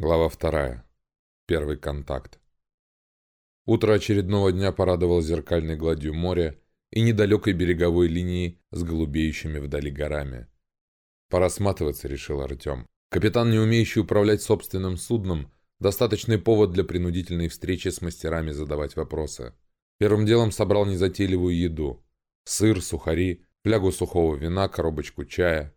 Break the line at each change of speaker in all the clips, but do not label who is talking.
Глава вторая. Первый контакт. Утро очередного дня порадовало зеркальной гладью моря и недалекой береговой линии с голубеющими вдали горами. «Пора сматываться», — решил Артем. Капитан, не умеющий управлять собственным судном, достаточный повод для принудительной встречи с мастерами задавать вопросы. Первым делом собрал незатейливую еду. Сыр, сухари, флягу сухого вина, коробочку чая.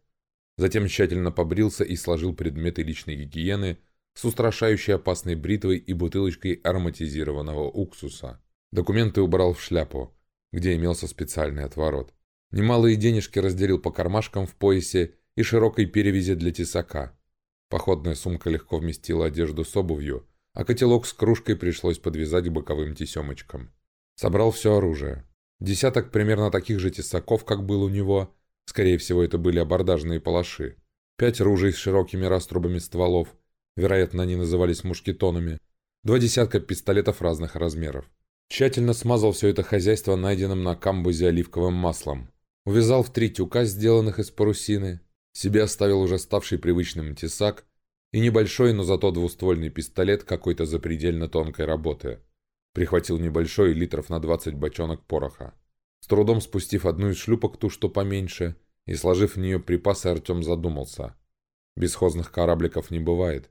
Затем тщательно побрился и сложил предметы личной гигиены — с устрашающей опасной бритвой и бутылочкой ароматизированного уксуса. Документы убрал в шляпу, где имелся специальный отворот. Немалые денежки разделил по кармашкам в поясе и широкой перевязи для тесака. Походная сумка легко вместила одежду с обувью, а котелок с кружкой пришлось подвязать к боковым тесемочкам. Собрал все оружие. Десяток примерно таких же тесаков, как был у него. Скорее всего, это были абордажные палаши. Пять ружей с широкими раструбами стволов, вероятно, они назывались мушкетонами, два десятка пистолетов разных размеров. Тщательно смазал все это хозяйство найденным на камбузе оливковым маслом. Увязал в три тюка, сделанных из парусины. Себе оставил уже ставший привычным тесак и небольшой, но зато двуствольный пистолет какой-то запредельно тонкой работы. Прихватил небольшой, литров на 20 бочонок пороха. С трудом спустив одну из шлюпок, ту, что поменьше, и сложив в нее припасы, Артем задумался. Бесхозных корабликов не бывает.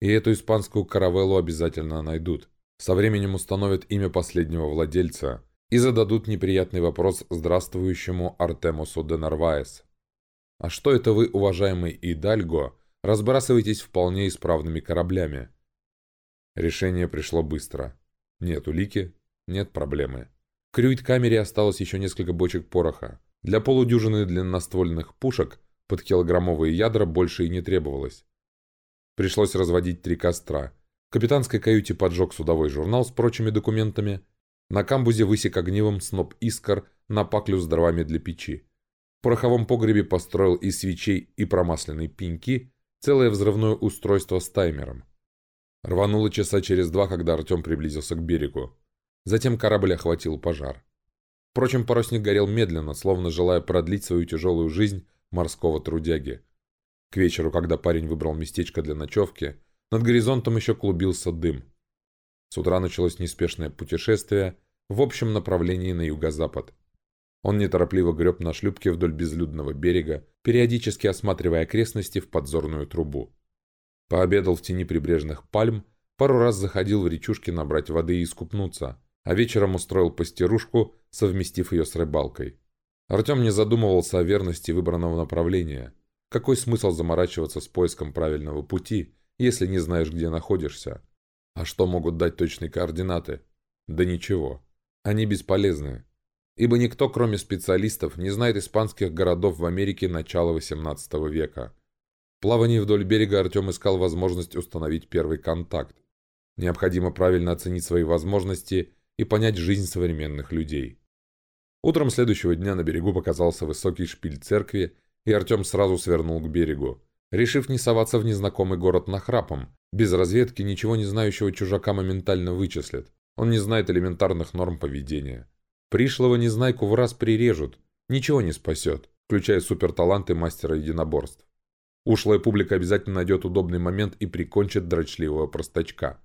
И эту испанскую каравеллу обязательно найдут. Со временем установят имя последнего владельца и зададут неприятный вопрос здравствующему Артемусу де Нарваес. А что это вы, уважаемый Идальго, разбрасываетесь вполне исправными кораблями? Решение пришло быстро. Нет улики, нет проблемы. В крюит-камере осталось еще несколько бочек пороха. Для полудюжины длинноствольных пушек под килограммовые ядра больше и не требовалось. Пришлось разводить три костра. В капитанской каюте поджег судовой журнал с прочими документами. На камбузе высек огнивом сноп искр на паклю с дровами для печи. В пороховом погребе построил из свечей и промасленной пеньки целое взрывное устройство с таймером. Рвануло часа через два, когда Артем приблизился к берегу. Затем корабль охватил пожар. Впрочем, парусник горел медленно, словно желая продлить свою тяжелую жизнь морского трудяги. К вечеру, когда парень выбрал местечко для ночевки, над горизонтом еще клубился дым. С утра началось неспешное путешествие в общем направлении на юго-запад. Он неторопливо греб на шлюпке вдоль безлюдного берега, периодически осматривая окрестности в подзорную трубу. Пообедал в тени прибрежных пальм, пару раз заходил в речушки набрать воды и искупнуться, а вечером устроил постирушку, совместив ее с рыбалкой. Артем не задумывался о верности выбранного направления – какой смысл заморачиваться с поиском правильного пути, если не знаешь, где находишься? А что могут дать точные координаты? Да ничего. Они бесполезны. Ибо никто, кроме специалистов, не знает испанских городов в Америке начала XVIII века. В вдоль берега Артем искал возможность установить первый контакт. Необходимо правильно оценить свои возможности и понять жизнь современных людей. Утром следующего дня на берегу показался высокий шпиль церкви и Артем сразу свернул к берегу. Решив не соваться в незнакомый город нахрапом, без разведки ничего не знающего чужака моментально вычислят. Он не знает элементарных норм поведения. Пришлого незнайку в раз прирежут, ничего не спасет, включая суперталанты мастера единоборств. Ушлая публика обязательно найдет удобный момент и прикончит дрочливого простачка.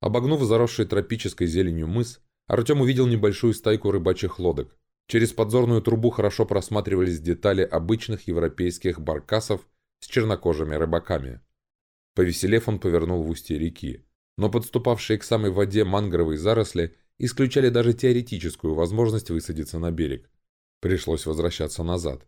Обогнув заросший тропической зеленью мыс, Артем увидел небольшую стайку рыбачьих лодок. Через подзорную трубу хорошо просматривались детали обычных европейских баркасов с чернокожими рыбаками. Повеселев, он повернул в устье реки. Но подступавшие к самой воде мангровые заросли исключали даже теоретическую возможность высадиться на берег. Пришлось возвращаться назад.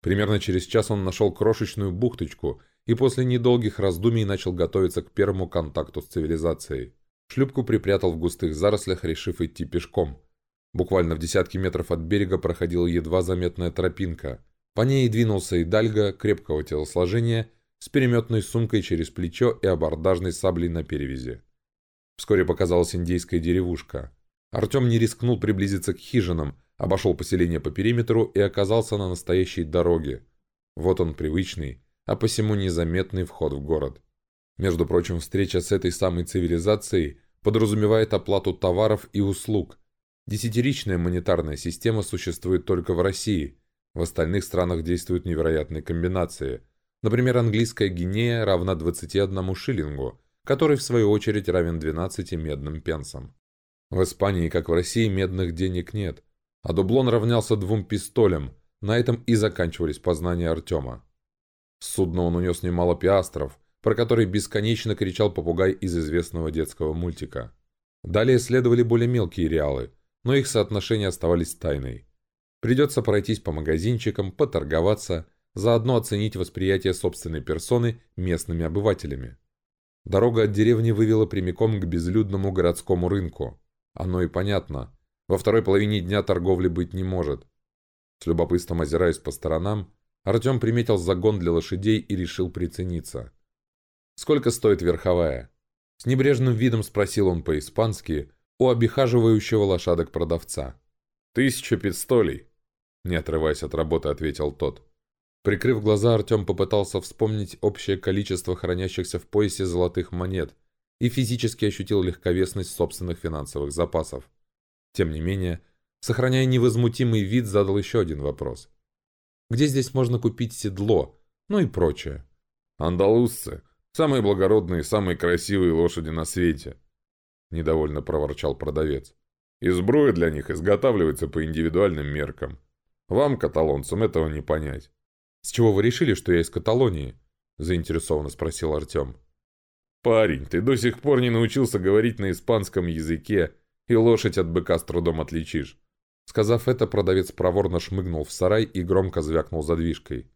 Примерно через час он нашел крошечную бухточку и после недолгих раздумий начал готовиться к первому контакту с цивилизацией. Шлюпку припрятал в густых зарослях, решив идти пешком – Буквально в десятки метров от берега проходила едва заметная тропинка. По ней двинулся и Дальга крепкого телосложения с переметной сумкой через плечо и абордажной саблей на перевязи. Вскоре показалась индейская деревушка. Артем не рискнул приблизиться к хижинам, обошел поселение по периметру и оказался на настоящей дороге. Вот он привычный, а посему незаметный вход в город. Между прочим, встреча с этой самой цивилизацией подразумевает оплату товаров и услуг – Десятиричная монетарная система существует только в России. В остальных странах действуют невероятные комбинации. Например, английская гинея равна 21 шиллингу, который в свою очередь равен 12 медным пенсам. В Испании, как в России, медных денег нет, а дублон равнялся двум пистолям, на этом и заканчивались познания Артема. С судна он унес немало пиастров, про которые бесконечно кричал попугай из известного детского мультика. Далее следовали более мелкие реалы, но их соотношения оставались тайной. Придется пройтись по магазинчикам, поторговаться, заодно оценить восприятие собственной персоны местными обывателями. Дорога от деревни вывела прямиком к безлюдному городскому рынку. Оно и понятно. Во второй половине дня торговли быть не может. С любопытством озираясь по сторонам, Артем приметил загон для лошадей и решил прицениться. «Сколько стоит верховая?» С небрежным видом спросил он по-испански у обихаживающего лошадок продавца. «Тысяча пистолей», — не отрываясь от работы, ответил тот. Прикрыв глаза, Артем попытался вспомнить общее количество хранящихся в поясе золотых монет и физически ощутил легковесность собственных финансовых запасов. Тем не менее, сохраняя невозмутимый вид, задал еще один вопрос. «Где здесь можно купить седло? Ну и прочее?»
«Андалузцы. Самые благородные, самые красивые лошади на свете», — недовольно проворчал продавец. «И сброя для них изготавливается по индивидуальным меркам. Вам, каталонцам, этого не понять».
«С чего вы решили, что я из Каталонии?» — заинтересованно спросил Артем.
«Парень, ты до сих пор не научился говорить на испанском языке, и лошадь от быка с трудом отличишь».
Сказав это, продавец проворно шмыгнул в сарай и громко звякнул задвижкой.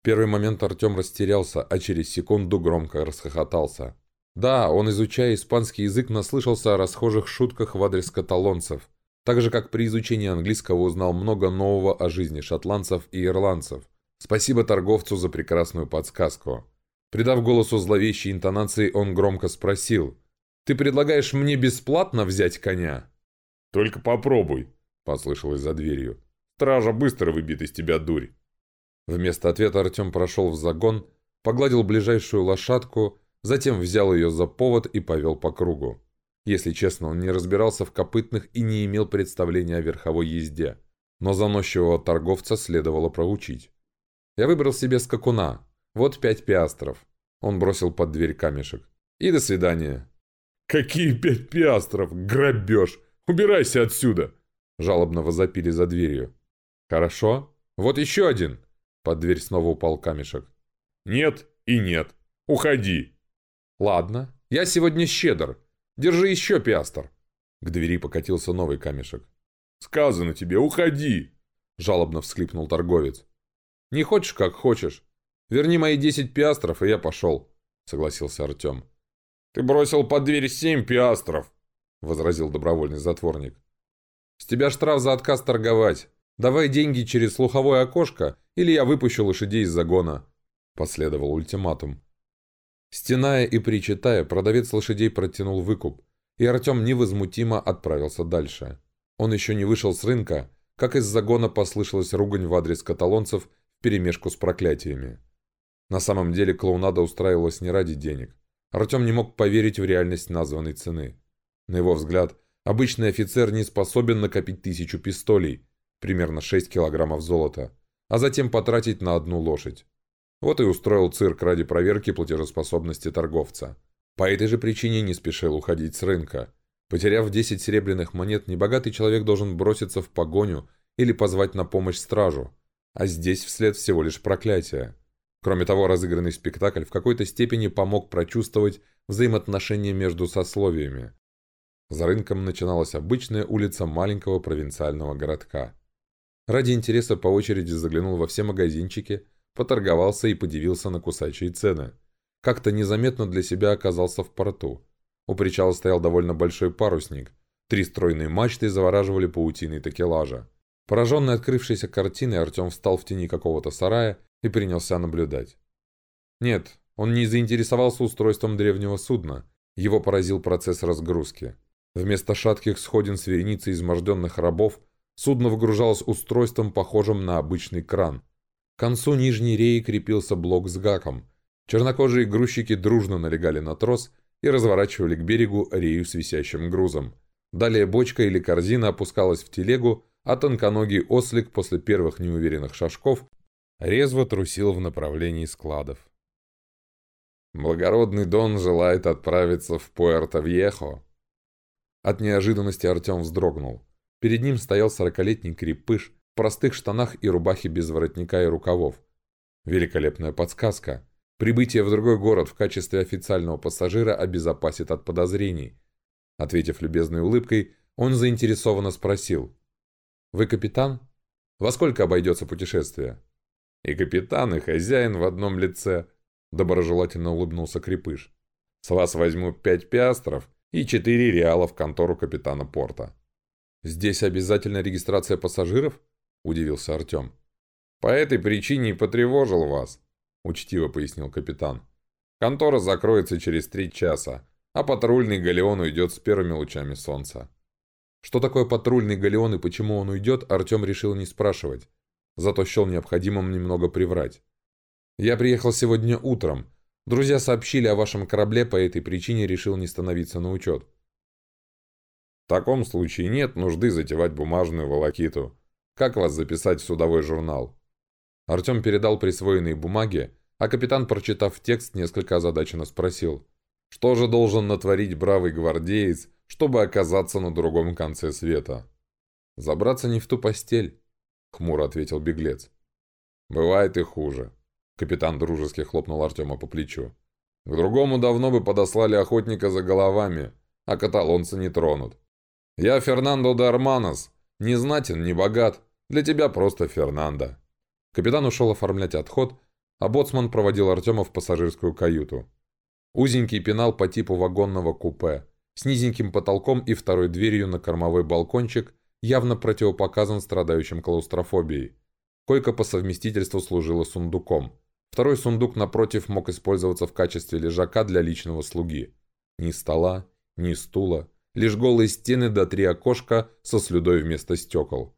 В первый момент Артем растерялся, а через секунду громко расхохотался. Да, он, изучая испанский язык, наслышался о расхожих шутках в адрес каталонцев, так же, как при изучении английского узнал много нового о жизни шотландцев и ирландцев. Спасибо торговцу за прекрасную подсказку. Придав голосу зловещей интонации, он громко спросил. «Ты предлагаешь мне бесплатно взять коня?»
«Только попробуй», — послышалось за дверью. «Стража быстро выбит из тебя дурь».
Вместо ответа Артем прошел в загон, погладил ближайшую лошадку, затем взял ее за повод и повел по кругу. Если честно, он не разбирался в копытных и не имел представления о верховой езде. Но заносчивого торговца следовало проучить. Я выбрал себе скакуна, вот пять пиастров. Он бросил под дверь камешек. И до свидания.
«Какие пять пиастров? Грабеж! Убирайся отсюда!»
Жалобно возопили за дверью. «Хорошо. Вот еще один!» Под дверь снова упал камешек.
«Нет и нет. Уходи!»
«Ладно. Я сегодня щедр. Держи еще пиастр!» К двери покатился новый камешек.
«Сказано тебе, уходи!»
Жалобно всхлипнул торговец. «Не хочешь, как хочешь. Верни мои десять пиастров, и я пошел», — согласился Артем.
«Ты бросил под дверь семь пиастров», — возразил добровольный затворник.
«С тебя штраф за отказ торговать. Давай деньги через слуховое окошко, или я выпущу лошадей из загона», — последовал ультиматум. Стеная и причитая, продавец лошадей протянул выкуп, и Артем невозмутимо отправился дальше. Он еще не вышел с рынка, как из загона послышалась ругань в адрес каталонцев вперемешку с проклятиями. На самом деле клоунада устраивалась не ради денег. Артем не мог поверить в реальность названной цены. На его взгляд, обычный офицер не способен накопить тысячу пистолей, примерно 6 килограммов золота, а затем потратить на одну лошадь. Вот и устроил цирк ради проверки платежеспособности торговца. По этой же причине не спешил уходить с рынка. Потеряв 10 серебряных монет, небогатый человек должен броситься в погоню или позвать на помощь стражу. А здесь вслед всего лишь проклятие. Кроме того, разыгранный спектакль в какой-то степени помог прочувствовать взаимоотношения между сословиями. За рынком начиналась обычная улица маленького провинциального городка. Ради интереса по очереди заглянул во все магазинчики, поторговался и подивился на кусачие цены. Как-то незаметно для себя оказался в порту. У причала стоял довольно большой парусник. Три стройные мачты завораживали паутиной такелажа. Пораженный открывшейся картиной, Артем встал в тени какого-то сарая и принялся наблюдать. Нет, он не заинтересовался устройством древнего судна. Его поразил процесс разгрузки. Вместо шатких сходин с вереницей изможденных рабов, судно выгружалось устройством, похожим на обычный кран. К концу нижней реи крепился блок с гаком. Чернокожие грузчики дружно налегали на трос и разворачивали к берегу рею с висящим грузом. Далее бочка или корзина опускалась в телегу, а тонконогий ослик после первых неуверенных шажков резво трусил в направлении складов.
«Благородный Дон желает отправиться в Пуэрто-Вьехо».
От неожиданности Артем вздрогнул. Перед ним стоял сорокалетний крепыш простых штанах и рубахе без воротника и рукавов. Великолепная подсказка. Прибытие в другой город в качестве официального пассажира обезопасит от подозрений. Ответив любезной улыбкой, он заинтересованно спросил. «Вы капитан? Во сколько обойдется путешествие?»
«И капитан, и хозяин в одном лице», Доброжелательно улыбнулся Крепыш. «С вас возьму пять пиастров и четыре реала в контору капитана порта».
«Здесь обязательно регистрация пассажиров?» – удивился Артем.
«По этой причине и потревожил вас», – учтиво пояснил капитан. «Контора закроется через три часа, а патрульный галеон уйдет с первыми лучами солнца».
Что такое патрульный галеон и почему он уйдет, Артем решил не спрашивать. Зато счел необходимым немного приврать. Я приехал сегодня утром. Друзья сообщили о вашем корабле, по этой причине решил не становиться на учет.
В таком случае нет нужды затевать бумажную волокиту. Как вас записать в судовой журнал?
Артем передал присвоенные бумаги, а капитан, прочитав текст, несколько озадаченно спросил.
Что же должен натворить бравый гвардеец, чтобы оказаться на другом конце света?
Забраться не в ту постель, хмуро ответил беглец.
Бывает и хуже. Капитан дружески хлопнул Артема по плечу. «К другому давно бы подослали охотника за головами, а каталонцы не тронут. Я Фернандо де Арманос, не знатен, не богат, для тебя просто Фернандо».
Капитан ушел оформлять отход, а боцман проводил Артема в пассажирскую каюту. Узенький пенал по типу вагонного купе, с низеньким потолком и второй дверью на кормовой балкончик, явно противопоказан страдающим клаустрофобией. Койка по совместительству служила сундуком. Второй сундук напротив мог использоваться в качестве лежака для личного слуги. Ни стола, ни стула, лишь голые стены до три окошка со слюдой вместо стекол.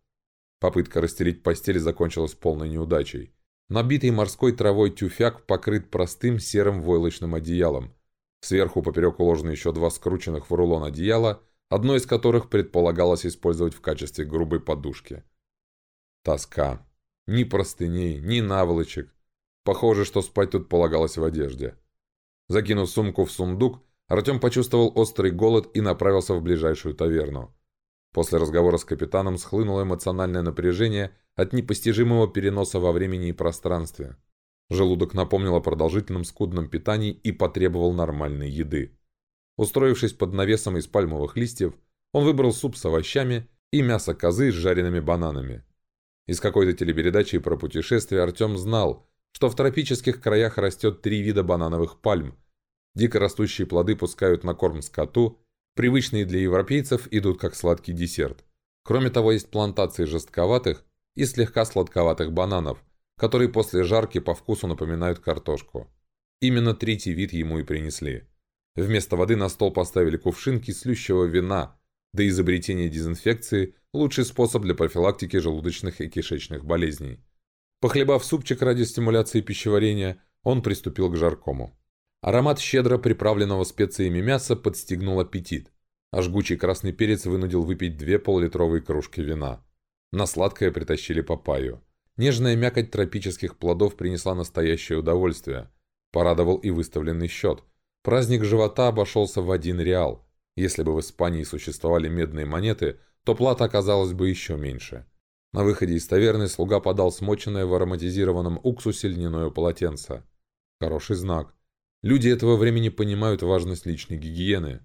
Попытка расстелить постель закончилась полной неудачей. Набитый морской травой тюфяк покрыт простым серым войлочным одеялом. Сверху поперек уложены еще два скрученных в рулон одеяла, одно из которых предполагалось использовать в качестве грубой подушки. Тоска. Ни простыней, ни наволочек, Похоже, что спать тут полагалось в одежде. Закинув сумку в сундук, Артем почувствовал острый голод и направился в ближайшую таверну. После разговора с капитаном схлынуло эмоциональное напряжение от непостижимого переноса во времени и пространстве. Желудок напомнил о продолжительном скудном питании и потребовал нормальной еды. Устроившись под навесом из пальмовых листьев, он выбрал суп с овощами и мясо козы с жареными бананами. Из какой-то телепередачи про путешествие Артем знал, что в тропических краях растет три вида банановых пальм. Дико растущие плоды пускают на корм скоту, привычные для европейцев идут как сладкий десерт. Кроме того, есть плантации жестковатых и слегка сладковатых бананов, которые после жарки по вкусу напоминают картошку. Именно третий вид ему и принесли. Вместо воды на стол поставили кувшин кислющего вина, до изобретения дезинфекции – лучший способ для профилактики желудочных и кишечных болезней. Похлебав супчик ради стимуляции пищеварения, он приступил к жаркому. Аромат щедро приправленного специями мяса подстегнул аппетит, а жгучий красный перец вынудил выпить две поллитровые кружки вина. На сладкое притащили папайю. Нежная мякоть тропических плодов принесла настоящее удовольствие. Порадовал и выставленный счет. Праздник живота обошелся в один реал. Если бы в Испании существовали медные монеты, то плата оказалась бы еще меньше. На выходе из таверны слуга подал смоченное в ароматизированном уксусе льняное полотенце. Хороший знак. Люди этого времени понимают важность личной гигиены.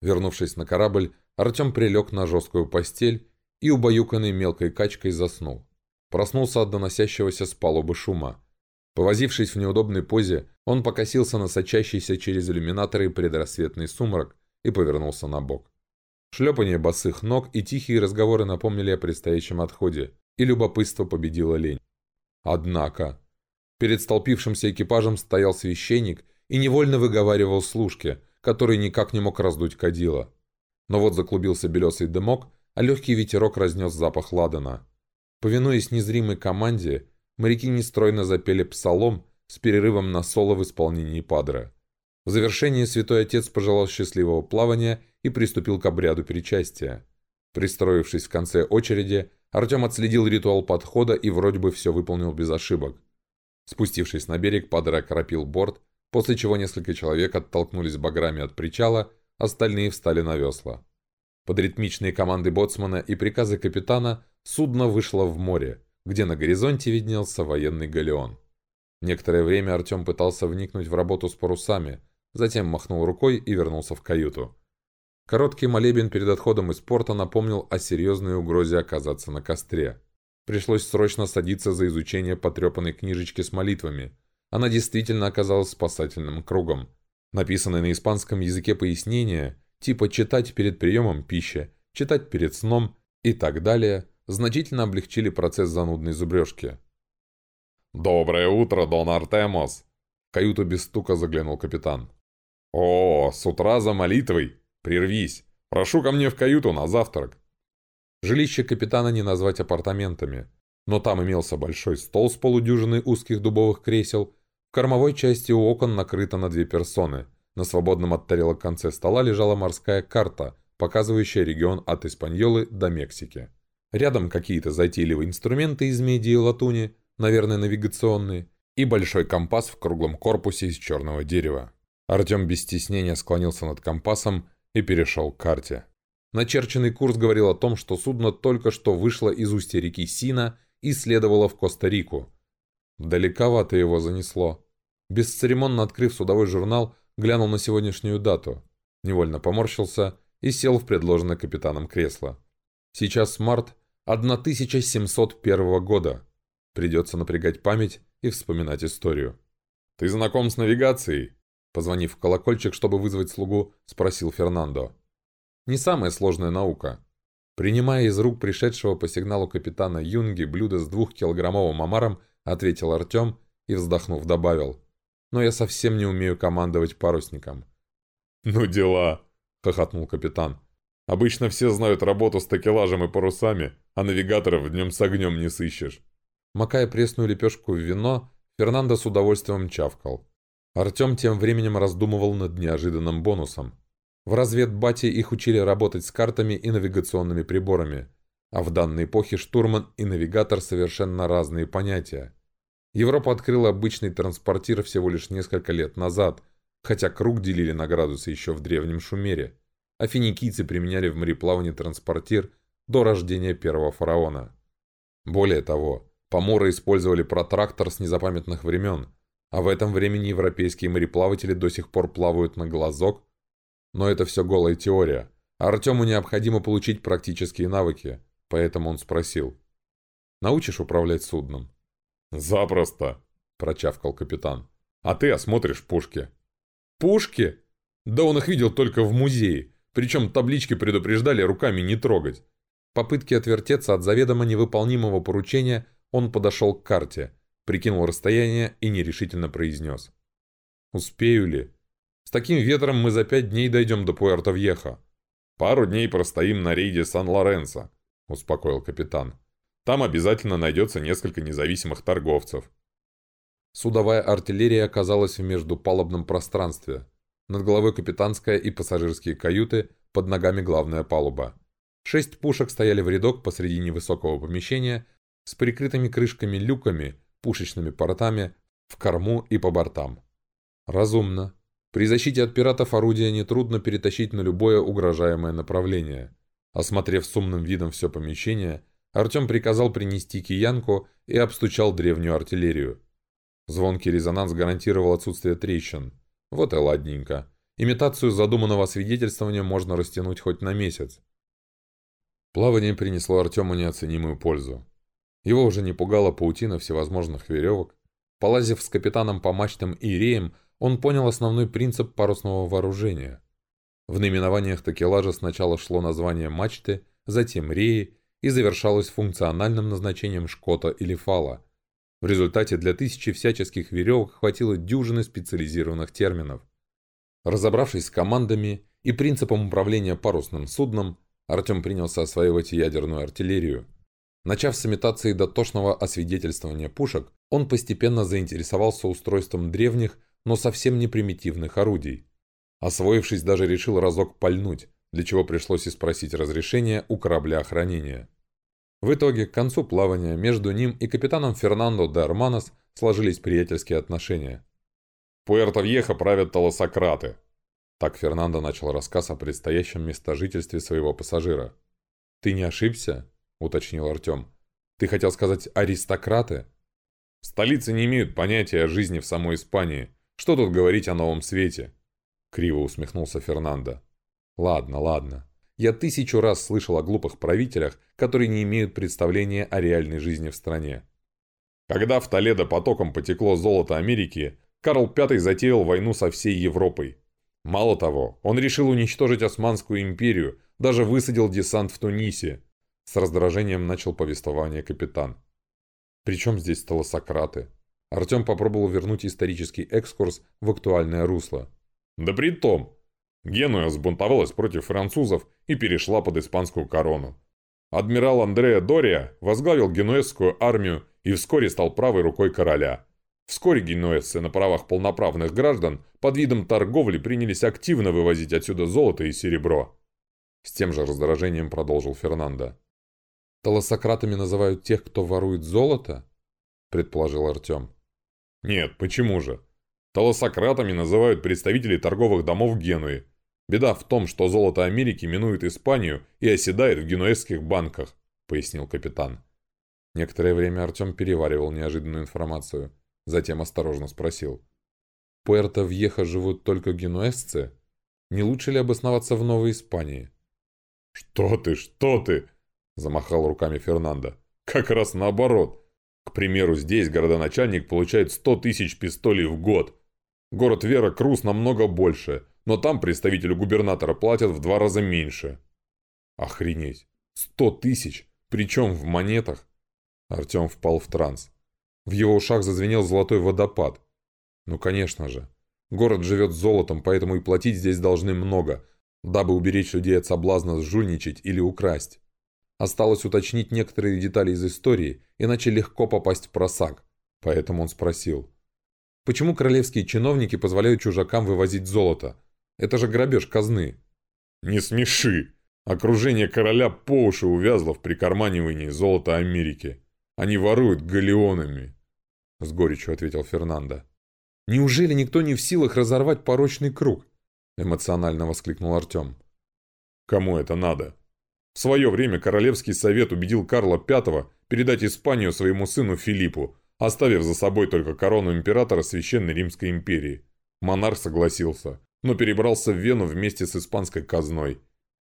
Вернувшись на корабль, Артем прилег на жесткую постель и, убаюканный мелкой качкой, заснул. Проснулся от доносящегося с палубы шума. Повозившись в неудобной позе, он покосился на сочащийся через иллюминаторы предрассветный сумрак и повернулся на бок. Шлепание босых ног и тихие разговоры напомнили о предстоящем отходе, и любопытство победило лень. Однако, перед столпившимся экипажем стоял священник и невольно выговаривал служке, который никак не мог раздуть кадила. Но вот заклубился белесый дымок, а легкий ветерок разнес запах ладана. Повинуясь незримой команде, моряки нестройно запели псалом с перерывом на соло в исполнении падре. В завершение святой отец пожелал счастливого плавания и приступил к обряду причастия. Пристроившись в конце очереди, Артем отследил ритуал подхода и вроде бы все выполнил без ошибок. Спустившись на берег, Падре окропил борт, после чего несколько человек оттолкнулись баграми от причала, остальные встали на весла. Под ритмичные команды боцмана и приказы капитана судно вышло в море, где на горизонте виднелся военный галеон. Некоторое время Артем пытался вникнуть в работу с парусами, затем махнул рукой и вернулся в каюту. Короткий молебен перед отходом из порта напомнил о серьезной угрозе оказаться на костре. Пришлось срочно садиться за изучение потрепанной книжечки с молитвами. Она действительно оказалась спасательным кругом. Написанные на испанском языке пояснения, типа читать перед приемом пищи, читать перед сном и так далее, значительно облегчили процесс занудной зубрежки.
«Доброе утро, Дон Артемос!» В каюту без стука заглянул капитан. «О, с утра за молитвой! Прервись! Прошу ко мне в каюту на завтрак!»
Жилище капитана не назвать апартаментами, но там имелся большой стол с полудюжиной узких дубовых кресел, кормовой части у окон накрыто на две персоны. На свободном от тарелок конце стола лежала морская карта, показывающая регион от Испаньолы до Мексики. Рядом какие-то затейливые инструменты из меди и латуни, наверное, навигационные, и большой компас в круглом корпусе из черного дерева. Артем без стеснения склонился над компасом и перешел к карте. Начерченный курс говорил о том, что судно только что вышло из устья реки Сина и следовало в Коста-Рику. Далековато его занесло. Бесцеремонно открыв судовой журнал, глянул на сегодняшнюю дату. Невольно поморщился и сел в предложенное капитаном кресло. Сейчас март 1701 года. Придется напрягать память и вспоминать историю.
«Ты знаком с навигацией?»
Позвонив в колокольчик, чтобы вызвать слугу, спросил Фернандо. «Не самая сложная наука». Принимая из рук пришедшего по сигналу капитана Юнги блюдо с двухкилограммовым омаром, ответил Артем и, вздохнув, добавил. «Но я совсем не умею командовать парусником».
«Ну дела!» — хохотнул капитан. Обычно все знают работу с такелажем и парусами, а навигаторов днем с огнем не сыщешь.
Макая пресную лепешку в вино, Фернандо с удовольствием чавкал. Артем тем временем раздумывал над неожиданным бонусом. В разведбате их учили работать с картами и навигационными приборами, а в данной эпохе штурман и навигатор совершенно разные понятия. Европа открыла обычный транспортир всего лишь несколько лет назад, хотя круг делили на градусы еще в древнем Шумере а финикийцы применяли в мореплавании транспортир до рождения первого фараона. Более того, поморы использовали протрактор с незапамятных времен, а в этом времени европейские мореплаватели до сих пор плавают на глазок. Но это все голая теория, Артему необходимо получить практические навыки, поэтому он спросил. «Научишь управлять судном?»
«Запросто!» – прочавкал капитан. «А ты осмотришь пушки».
«Пушки? Да он их видел только в музее. Причем таблички предупреждали руками не трогать. Попытки отвертеться от заведомо невыполнимого поручения он подошел к карте, прикинул расстояние и нерешительно произнес. «Успею ли? С таким ветром мы за пять дней дойдем до Пуэрто-Вьеха».
«Пару дней простоим на рейде Сан-Лоренцо», — успокоил капитан. «Там обязательно найдется несколько независимых торговцев».
Судовая артиллерия оказалась в междупалубном пространстве, над головой капитанская и пассажирские каюты, под ногами главная палуба. Шесть пушек стояли в рядок посреди невысокого помещения с прикрытыми крышками-люками, пушечными портами, в корму и по бортам. Разумно. При защите от пиратов орудия нетрудно перетащить на любое угрожаемое направление. Осмотрев с умным видом все помещение, Артем приказал принести киянку и обстучал древнюю артиллерию. Звонкий резонанс гарантировал отсутствие трещин. Вот и ладненько. Имитацию задуманного свидетельствования можно растянуть хоть на месяц. Плавание принесло Артему неоценимую пользу. Его уже не пугала паутина всевозможных веревок. Полазив с капитаном по мачтам и реям, он понял основной принцип парусного вооружения. В наименованиях такелажа сначала шло название мачты, затем реи и завершалось функциональным назначением шкота или фала – в результате для тысячи всяческих веревок хватило дюжины специализированных терминов. Разобравшись с командами и принципом управления парусным судном, Артем принялся осваивать ядерную артиллерию. Начав с имитации дотошного освидетельствования пушек, он постепенно заинтересовался устройством древних, но совсем не примитивных орудий. Освоившись, даже решил разок пальнуть, для чего пришлось и спросить разрешения у корабля охранения. В итоге, к концу плавания между ним и капитаном Фернандо де Арманос сложились приятельские отношения.
«Пуэрто-Вьехо правят толосократы»,
так Фернандо начал рассказ о предстоящем местожительстве своего пассажира. «Ты не ошибся?» – уточнил Артем. «Ты хотел сказать аристократы?»
«В столице не имеют понятия о жизни в самой Испании. Что тут говорить о новом свете?»
Криво усмехнулся Фернандо. «Ладно, ладно. Я тысячу раз слышал о глупых правителях, которые не имеют представления о реальной жизни в стране.
Когда в Толедо потоком потекло золото Америки, Карл V затеял войну со всей Европой. Мало того, он решил уничтожить Османскую империю, даже высадил десант в Тунисе.
С раздражением начал повествование капитан. Причем здесь толосократы? Артем попробовал вернуть исторический экскурс в актуальное русло.
Да при том, Генуя сбунтовалась против французов и перешла под испанскую корону. Адмирал Андреа Дория возглавил генуэзскую армию и вскоре стал правой рукой короля. Вскоре генуэзцы на правах полноправных граждан под видом торговли принялись активно вывозить отсюда золото и серебро.
С тем же раздражением продолжил Фернандо. «Толосократами называют тех, кто ворует золото?» – предположил Артем.
«Нет, почему же? Толосократами называют представителей торговых домов Генуи. Беда в том, что золото Америки минует Испанию и оседает в генуэзских банках», – пояснил капитан.
Некоторое время Артем переваривал неожиданную информацию. Затем осторожно спросил. «Пуэрто-Вьеха живут только генуэзцы? Не лучше ли обосноваться в Новой Испании?»
«Что ты, что ты!» – замахал руками Фернандо. «Как раз наоборот. К примеру, здесь городоначальник получает 100 тысяч пистолей в год. Город Вера Круз намного больше, но там представителю губернатора платят в два раза меньше».
«Охренеть! Сто тысяч! Причем в монетах!» Артем впал в транс. В его ушах зазвенел золотой водопад. «Ну, конечно же. Город живет золотом, поэтому и платить здесь должны много, дабы уберечь людей от соблазна сжульничать или украсть. Осталось уточнить некоторые детали из истории, иначе легко попасть в просак. Поэтому он спросил. Почему королевские чиновники позволяют чужакам вывозить золото? Это же грабеж казны.
Не смеши. Окружение короля по уши увязло в прикарманивании золота Америки. Они воруют галеонами. С горечью ответил Фернандо.
Неужели никто не в силах разорвать порочный круг? Эмоционально воскликнул Артем.
Кому это надо? В свое время Королевский совет убедил Карла V передать Испанию своему сыну Филиппу, оставив за собой только корону императора Священной Римской империи. Монарх согласился, но перебрался в Вену вместе с испанской казной.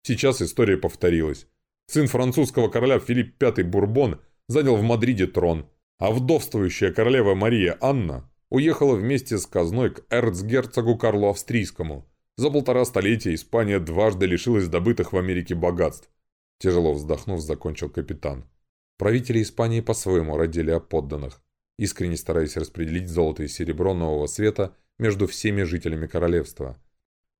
Сейчас история повторилась. Сын французского короля Филипп V Бурбон занял в Мадриде трон, а вдовствующая королева Мария Анна уехала вместе с казной к эрцгерцогу Карлу Австрийскому. За полтора столетия Испания дважды лишилась добытых в Америке богатств. Тяжело вздохнув, закончил капитан.
Правители Испании по-своему родили о подданных, искренне стараясь распределить золото и серебро нового света между всеми жителями королевства.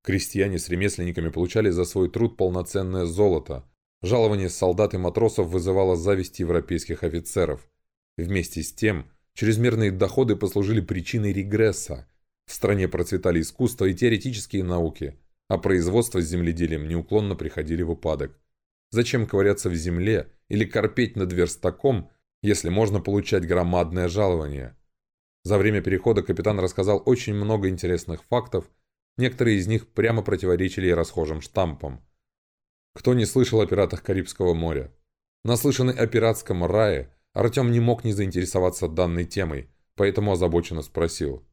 Крестьяне с ремесленниками получали за свой труд полноценное золото. Жалование солдат и матросов вызывало зависть европейских офицеров. Вместе с тем, чрезмерные доходы послужили причиной регресса. В стране процветали искусство и теоретические науки, а производство с земледелием неуклонно приходили в упадок. Зачем ковыряться в земле или корпеть над верстаком, если можно получать громадное жалование? За время перехода капитан рассказал очень много интересных фактов, некоторые из них прямо противоречили расхожим штампам. Кто не слышал о пиратах Карибского моря? Наслышанный о пиратском рае, Артем не мог не заинтересоваться данной темой, поэтому озабоченно спросил.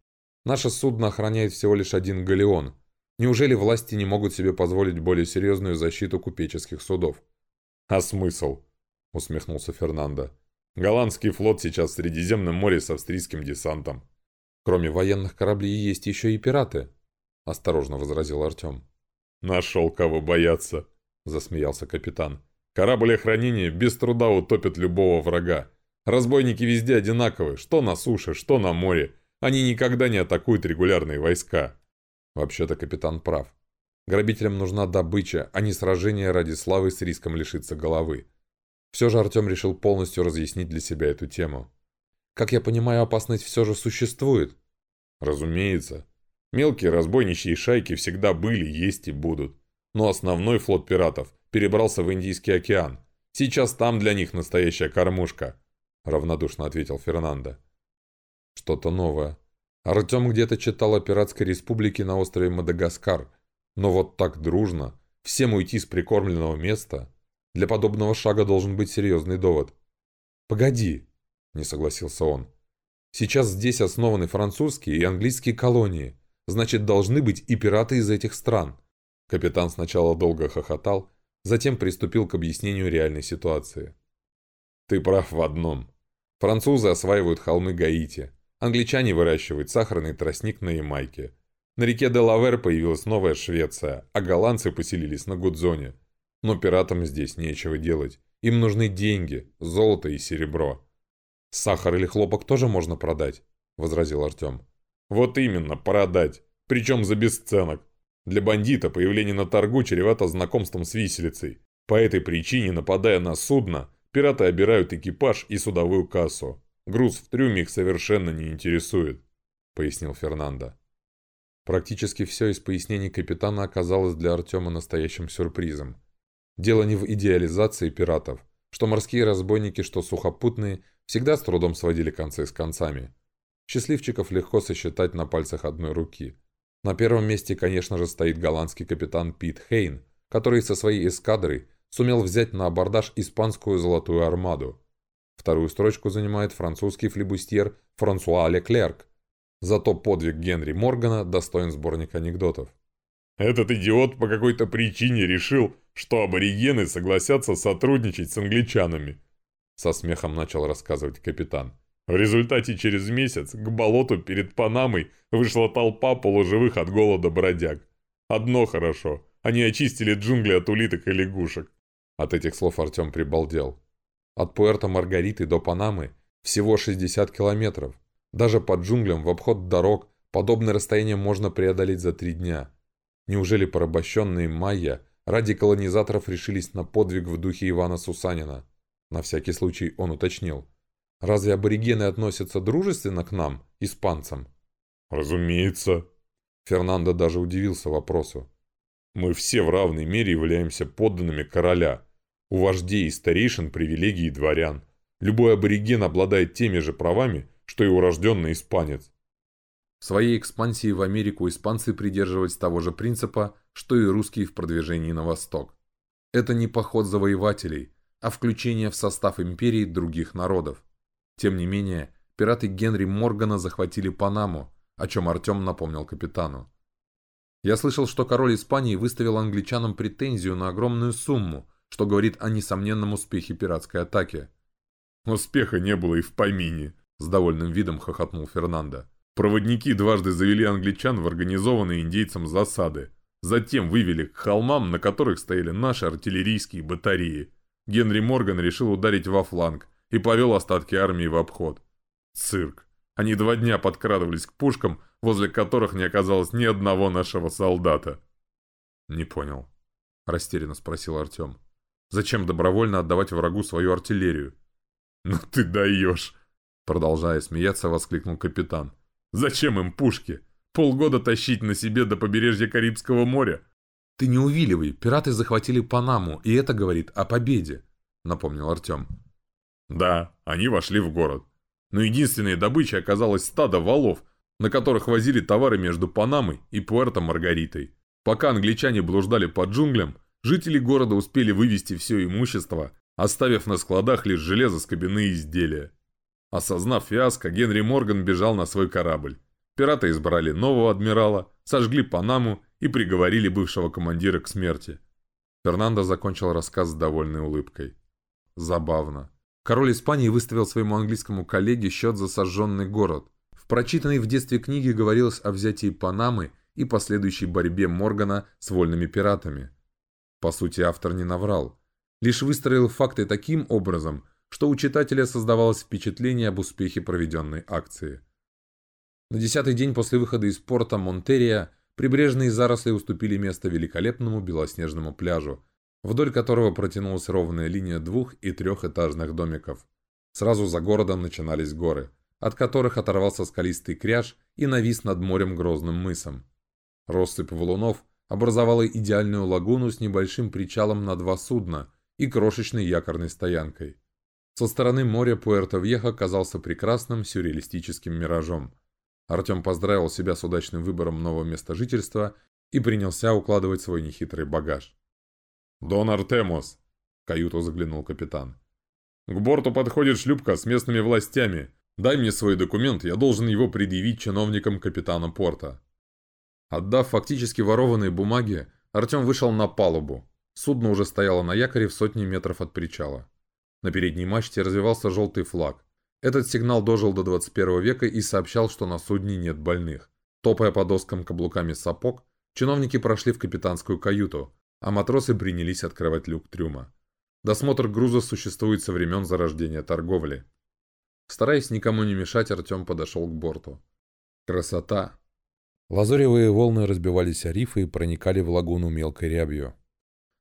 «Наше судно охраняет всего лишь один галеон. Неужели власти не могут себе позволить более серьезную защиту купеческих судов?»
«А смысл?» — усмехнулся Фернандо. «Голландский флот сейчас в Средиземном море с австрийским десантом».
«Кроме военных кораблей есть еще и пираты», — осторожно возразил Артем.
«Нашел кого бояться», — засмеялся капитан. «Корабль охранения без труда утопит любого врага. Разбойники везде одинаковы, что на суше, что на море. Они никогда не атакуют регулярные войска».
Вообще-то капитан прав. Грабителям нужна добыча, а не сражение ради славы с риском лишиться головы. Все же Артем решил полностью разъяснить для себя эту тему. Как я понимаю, опасность все же существует.
Разумеется. Мелкие разбойничьи шайки всегда были, есть и будут. Но основной флот пиратов перебрался в Индийский океан. Сейчас там для них настоящая кормушка», — равнодушно ответил Фернандо.
Что-то новое. Артем где-то читал о пиратской республике на острове Мадагаскар, но вот так дружно, всем уйти с прикормленного места, для подобного шага должен быть серьезный довод. «Погоди», — не согласился он. «Сейчас здесь основаны французские и английские колонии, значит, должны быть и пираты из этих стран». Капитан сначала долго хохотал, затем приступил к объяснению реальной ситуации.
«Ты прав в одном. Французы осваивают холмы Гаити, англичане выращивают сахарный тростник на Ямайке. На реке Делавер появилась новая Швеция, а голландцы поселились на Гудзоне. Но пиратам здесь нечего делать. Им нужны деньги, золото и серебро.
«Сахар или хлопок тоже можно продать», — возразил Артем.
«Вот именно, продать. Причем за бесценок. Для бандита появление на торгу чревато знакомством с виселицей. По этой причине, нападая на судно, пираты обирают экипаж и судовую кассу. Груз в трюме их совершенно не интересует», — пояснил Фернандо.
Практически все из пояснений капитана оказалось для Артема настоящим сюрпризом. Дело не в идеализации пиратов, что морские разбойники, что сухопутные, всегда с трудом сводили концы с концами. Счастливчиков легко сосчитать на пальцах одной руки. На первом месте, конечно же, стоит голландский капитан Пит Хейн, который со своей эскадрой сумел взять на абордаж испанскую золотую армаду. Вторую строчку занимает французский флебустьер Франсуа Леклерк. Зато подвиг Генри Моргана достоин сборника анекдотов.
Этот идиот по какой-то причине решил, что аборигены согласятся сотрудничать с англичанами. Со смехом начал рассказывать капитан. В результате через месяц к болоту перед Панамой вышла толпа полуживых от голода бродяг. Одно хорошо, они очистили джунгли от улиток и лягушек.
От этих слов Артем прибалдел. От Пуэрто-Маргариты до Панамы всего 60 километров. Даже под джунглям в обход дорог подобное расстояние можно преодолеть за три дня. Неужели порабощенные майя ради колонизаторов решились на подвиг в духе Ивана Сусанина? На всякий случай он уточнил. Разве аборигены относятся дружественно к нам, испанцам?
Разумеется.
Фернандо даже удивился вопросу.
Мы все в равной мере являемся подданными короля. У вождей и старейшин привилегии дворян. Любой абориген обладает теми же правами, что и урожденный испанец.
В своей экспансии в Америку испанцы придерживались того же принципа, что и русские в продвижении на восток. Это не поход завоевателей, а включение в состав империи других народов. Тем не менее, пираты Генри Моргана захватили Панаму, о чем Артем напомнил капитану. Я слышал, что король Испании выставил англичанам претензию на огромную сумму, что говорит о несомненном успехе пиратской атаки.
«Успеха не было и в помине», — с довольным видом хохотнул Фернандо. Проводники дважды завели англичан в организованные индейцам засады. Затем вывели к холмам, на которых стояли наши артиллерийские батареи. Генри Морган решил ударить во фланг и повел остатки армии в обход. Цирк. Они два дня подкрадывались к пушкам, возле которых не оказалось ни одного нашего солдата.
«Не понял», – растерянно спросил Артем. «Зачем добровольно отдавать врагу свою артиллерию?»
«Ну ты даешь!»
Продолжая смеяться, воскликнул капитан.
Зачем им пушки? Полгода тащить на себе до побережья Карибского моря?
Ты не увиливай, пираты захватили Панаму, и это говорит о победе, напомнил Артем.
Да, они вошли в город. Но единственной добычей оказалось стадо валов, на которых возили товары между Панамой и Пуэрто-Маргаритой. Пока англичане блуждали по джунглям, жители города успели вывести все имущество, оставив на складах лишь железоскобяные изделия. Осознав фиаско, Генри Морган бежал на свой корабль. Пираты избрали нового адмирала, сожгли Панаму и приговорили бывшего командира к смерти.
Фернандо закончил рассказ с довольной улыбкой. Забавно. Король Испании выставил своему английскому коллеге счет за сожженный город. В прочитанной в детстве книге говорилось о взятии Панамы и последующей борьбе Моргана с вольными пиратами. По сути, автор не наврал. Лишь выстроил факты таким образом, что у читателя создавалось впечатление об успехе проведенной акции. На десятый день после выхода из порта Монтерия прибрежные заросли уступили место великолепному белоснежному пляжу, вдоль которого протянулась ровная линия двух- и трехэтажных домиков. Сразу за городом начинались горы, от которых оторвался скалистый кряж и навис над морем грозным мысом. Россыпь валунов образовала идеальную лагуну с небольшим причалом на два судна и крошечной якорной стоянкой. Со стороны моря Пуэрто-Вьеха казался прекрасным сюрреалистическим миражом. Артем поздравил себя с удачным выбором нового места жительства и принялся укладывать свой нехитрый багаж.
«Дон Артемос!» – в каюту заглянул капитан. «К борту подходит шлюпка с местными властями. Дай мне свой документ, я должен его предъявить чиновникам капитана порта».
Отдав фактически ворованные бумаги, Артем вышел на палубу. Судно уже стояло на якоре в сотни метров от причала. На передней мачте развивался желтый флаг. Этот сигнал дожил до 21 века и сообщал, что на судне нет больных. Топая по доскам каблуками сапог, чиновники прошли в капитанскую каюту, а матросы принялись открывать люк трюма. Досмотр груза существует со времен зарождения торговли. Стараясь никому не мешать, Артем подошел к борту. Красота! Лазуревые волны разбивались о рифы и проникали в лагуну мелкой рябью.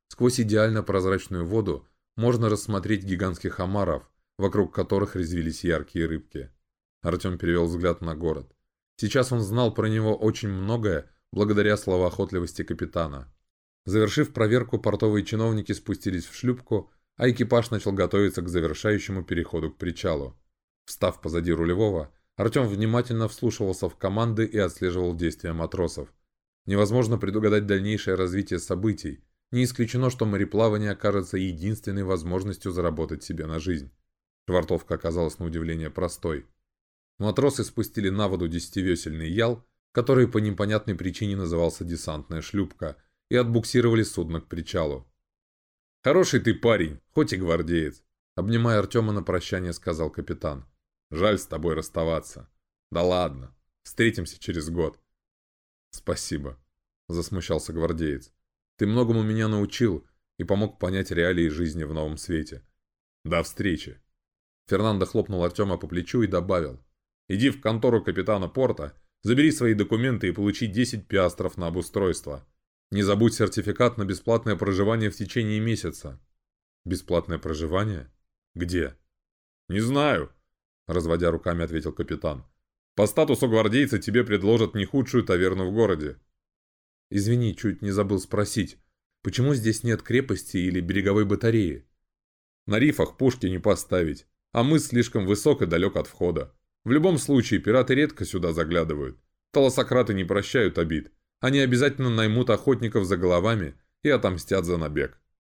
Сквозь идеально прозрачную воду можно рассмотреть гигантских омаров, вокруг которых резвились яркие рыбки. Артем перевел взгляд на город. Сейчас он знал про него очень многое, благодаря словоохотливости капитана. Завершив проверку, портовые чиновники спустились в шлюпку, а экипаж начал готовиться к завершающему переходу к причалу. Встав позади рулевого, Артем внимательно вслушивался в команды и отслеживал действия матросов. Невозможно предугадать дальнейшее развитие событий. Не исключено, что мореплавание окажется единственной возможностью заработать себе на жизнь. Швартовка оказалась на удивление простой. Матросы спустили на воду десятивесельный ял, который по непонятной причине назывался десантная шлюпка – и отбуксировали судно к причалу. «Хороший ты парень, хоть и гвардеец», — обнимая Артема на прощание, сказал капитан. «Жаль с тобой расставаться. Да ладно, встретимся через год». «Спасибо», — засмущался гвардеец. «Ты многому меня научил и помог понять реалии жизни в новом свете. До встречи». Фернандо хлопнул Артема по плечу и добавил. «Иди в контору капитана порта, забери свои документы и получи 10 пиастров на обустройство. Не забудь сертификат на бесплатное проживание в течение месяца. Бесплатное проживание? Где? Не знаю, разводя руками, ответил капитан. По статусу гвардейца тебе предложат не худшую таверну в городе. Извини, чуть не забыл спросить, почему здесь нет крепости или береговой батареи? На рифах пушки не поставить, а мыс слишком высок и далек от входа. В любом случае, пираты редко сюда заглядывают. Толосократы не прощают обид. Они обязательно наймут охотников за головами и отомстят за набег.